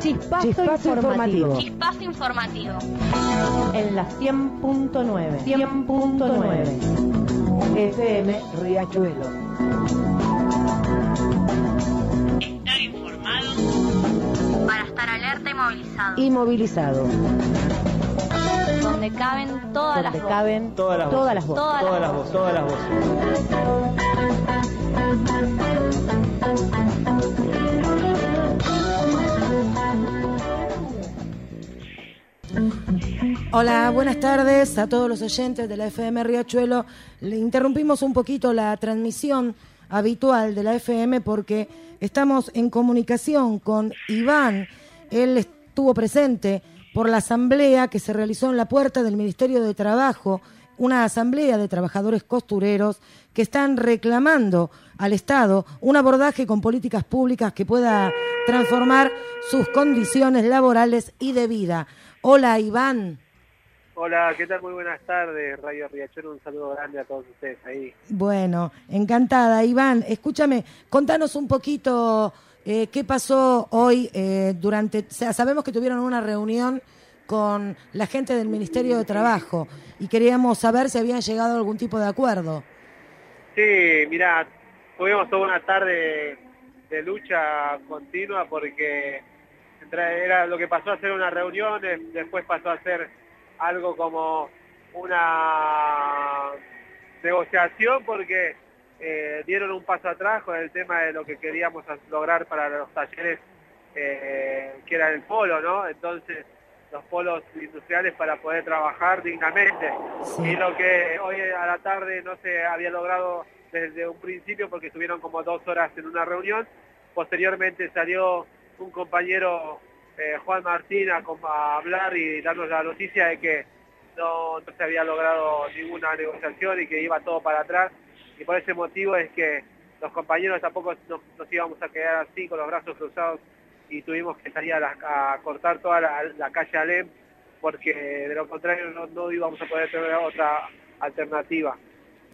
Chispazo, informativo. Chispazo informativo. En la 100.9. 100.9. FM Riachuelo. Estar informado para estar alerta y movilizado. Y movilizado. Donde caben todas Donde las caben Todas las todas las voces. voces. Todas las voces, todas las voces. Hola, buenas tardes a todos los oyentes de la FM Riachuelo. Le interrumpimos un poquito la transmisión habitual de la FM porque estamos en comunicación con Iván. Él estuvo presente por la asamblea que se realizó en la puerta del Ministerio de Trabajo, una asamblea de trabajadores costureros que están reclamando al Estado un abordaje con políticas públicas que pueda transformar sus condiciones laborales y de vida. Hola, Iván. Hola, ¿qué tal? Muy buenas tardes, Radio Riachuelo. Un saludo grande a todos ustedes ahí. Bueno, encantada. Iván, escúchame, contanos un poquito eh, qué pasó hoy eh, durante... O sea, sabemos que tuvieron una reunión con la gente del Ministerio de Trabajo y queríamos saber si habían llegado a algún tipo de acuerdo. Sí, mira, tuvimos toda una tarde de lucha continua porque era lo que pasó a ser una reunión, después pasó a ser algo como una negociación porque eh, dieron un paso atrás con el tema de lo que queríamos lograr para los talleres eh, que era el polo, ¿no? Entonces, los polos industriales para poder trabajar dignamente. Sí. Y lo que hoy a la tarde no se había logrado desde un principio porque estuvieron como dos horas en una reunión. Posteriormente salió un compañero, eh, Juan Martín, a, hablar y darnos la noticia de que no, no se había logrado ninguna negociación y que iba todo para atrás. Y por ese motivo es que los compañeros tampoco nos, nos íbamos a quedar así con los brazos cruzados y tuvimos que salir a, la- cortar toda la, calle Alem porque de lo contrario no, íbamos a poder tener otra alternativa.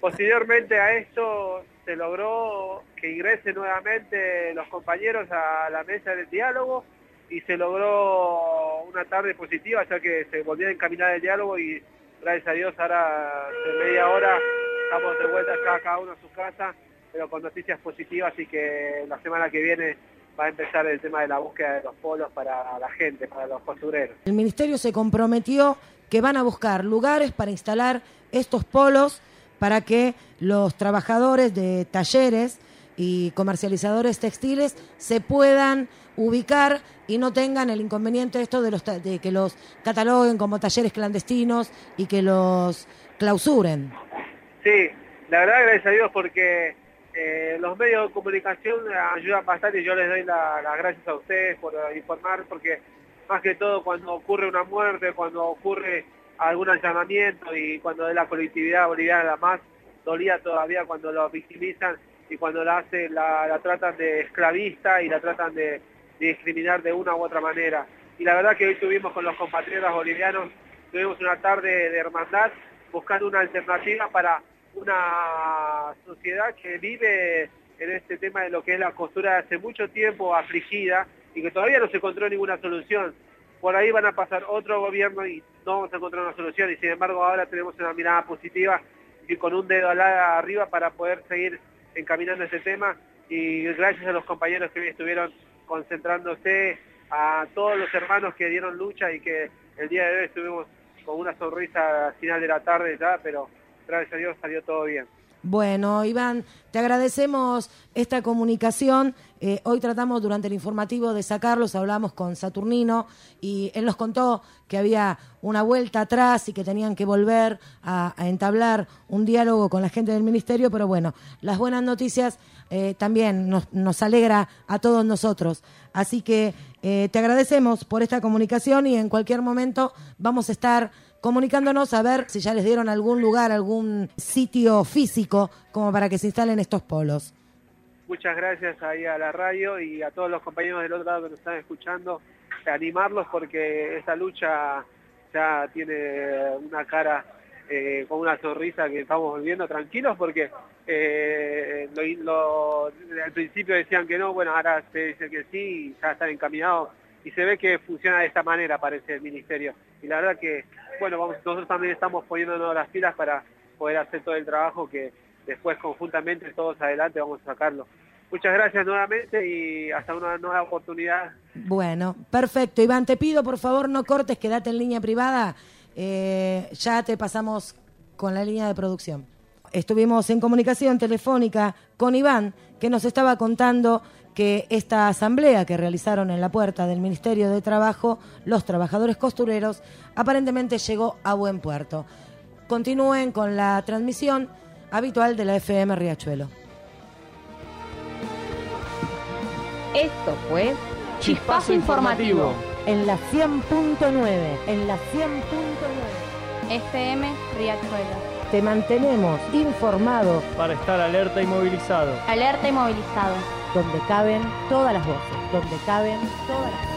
Posteriormente a esto se logró que ingresen nuevamente los compañeros a la mesa del diálogo y se logró una tarde positiva ya que se volvió a encaminar el diálogo y gracias a Dios ahora en media hora estamos de vuelta ya cada uno a su casa pero con noticias positivas y que la semana que viene va a empezar el tema de la búsqueda de los polos para la gente, para los costureros. El Ministerio se comprometió que van a buscar lugares para instalar estos polos para que los trabajadores de talleres y comercializadores textiles se puedan ubicar y no tengan el inconveniente esto de, los de que los cataloguen como talleres clandestinos y que los clausuren. Sí, la verdad gracias a Dios porque eh, los medios de comunicación ayudan bastante y yo les doy la- las gracias a ustedes por eh, informar porque más que todo cuando ocurre una muerte, cuando ocurre algún allanamiento y cuando de la colectividad boliviana la más dolía todavía cuando lo victimizan y cuando la hacen, la, tratan de esclavista y la tratan de discriminar de una u otra manera. Y la verdad que hoy tuvimos con los compatriotas bolivianos, tuvimos una tarde de hermandad buscando una alternativa para una sociedad que vive en este tema de lo que es la costura hace mucho tiempo afligida y que todavía no se encontró ninguna solución. Por ahí van a pasar otro gobierno y no vamos a encontrar una solución y sin embargo ahora tenemos una mirada positiva y con un dedo al lado arriba para poder seguir encaminando este tema y gracias a los compañeros que estuvieron concentrándose, a todos los hermanos que dieron lucha y que el día de hoy estuvimos con una sonrisa al final de la tarde ya, pero gracias a Dios salió todo bien. Bueno, Iván, te agradecemos esta comunicación. Eh, hoy tratamos durante el informativo de sacarlos, hablamos con Saturnino y él nos contó que había una vuelta atrás y que tenían que volver a, entablar un diálogo con la gente del ministerio, pero bueno, las buenas noticias eh, también nos, nos alegra a todos nosotros. Así que eh, te agradecemos por esta comunicación y en cualquier momento vamos a estar comunicándonos a ver si ya les dieron algún lugar, algún sitio físico como para que se instalen estos polos. Muchas gracias ahí a la radio y a todos los compañeros del otro lado que nos están escuchando, animarlos porque esta lucha ya tiene una cara eh, con una sonrisa que estamos viviendo tranquilos porque eh, al principio decían que no, bueno, ahora se dice que sí y ya están encaminados y se ve que funciona de esta manera, parece el ministerio. Y la verdad que, bueno, vamos, nosotros también estamos poniéndonos las pilas para poder hacer todo el trabajo que después conjuntamente todos adelante vamos a sacarlo. Muchas gracias nuevamente y hasta una nueva oportunidad. Bueno, perfecto. Iván, te pido por favor no cortes, quédate en línea privada. Eh, ya te pasamos con la línea de producción. Estuvimos en comunicación telefónica con Iván, que nos estaba contando que esta asamblea que realizaron en la puerta del Ministerio de Trabajo, los trabajadores costureros, aparentemente llegó a buen puerto. Continúen con la transmisión habitual de la FM Riachuelo. Esto fue Chispazo informativo. en la 100.9. En la 100.9. FM Riachuelo. Te mantenemos informado para estar alerta y movilizado. Alerta y movilizado. Donde caben todas las voces. Donde caben todas las voces.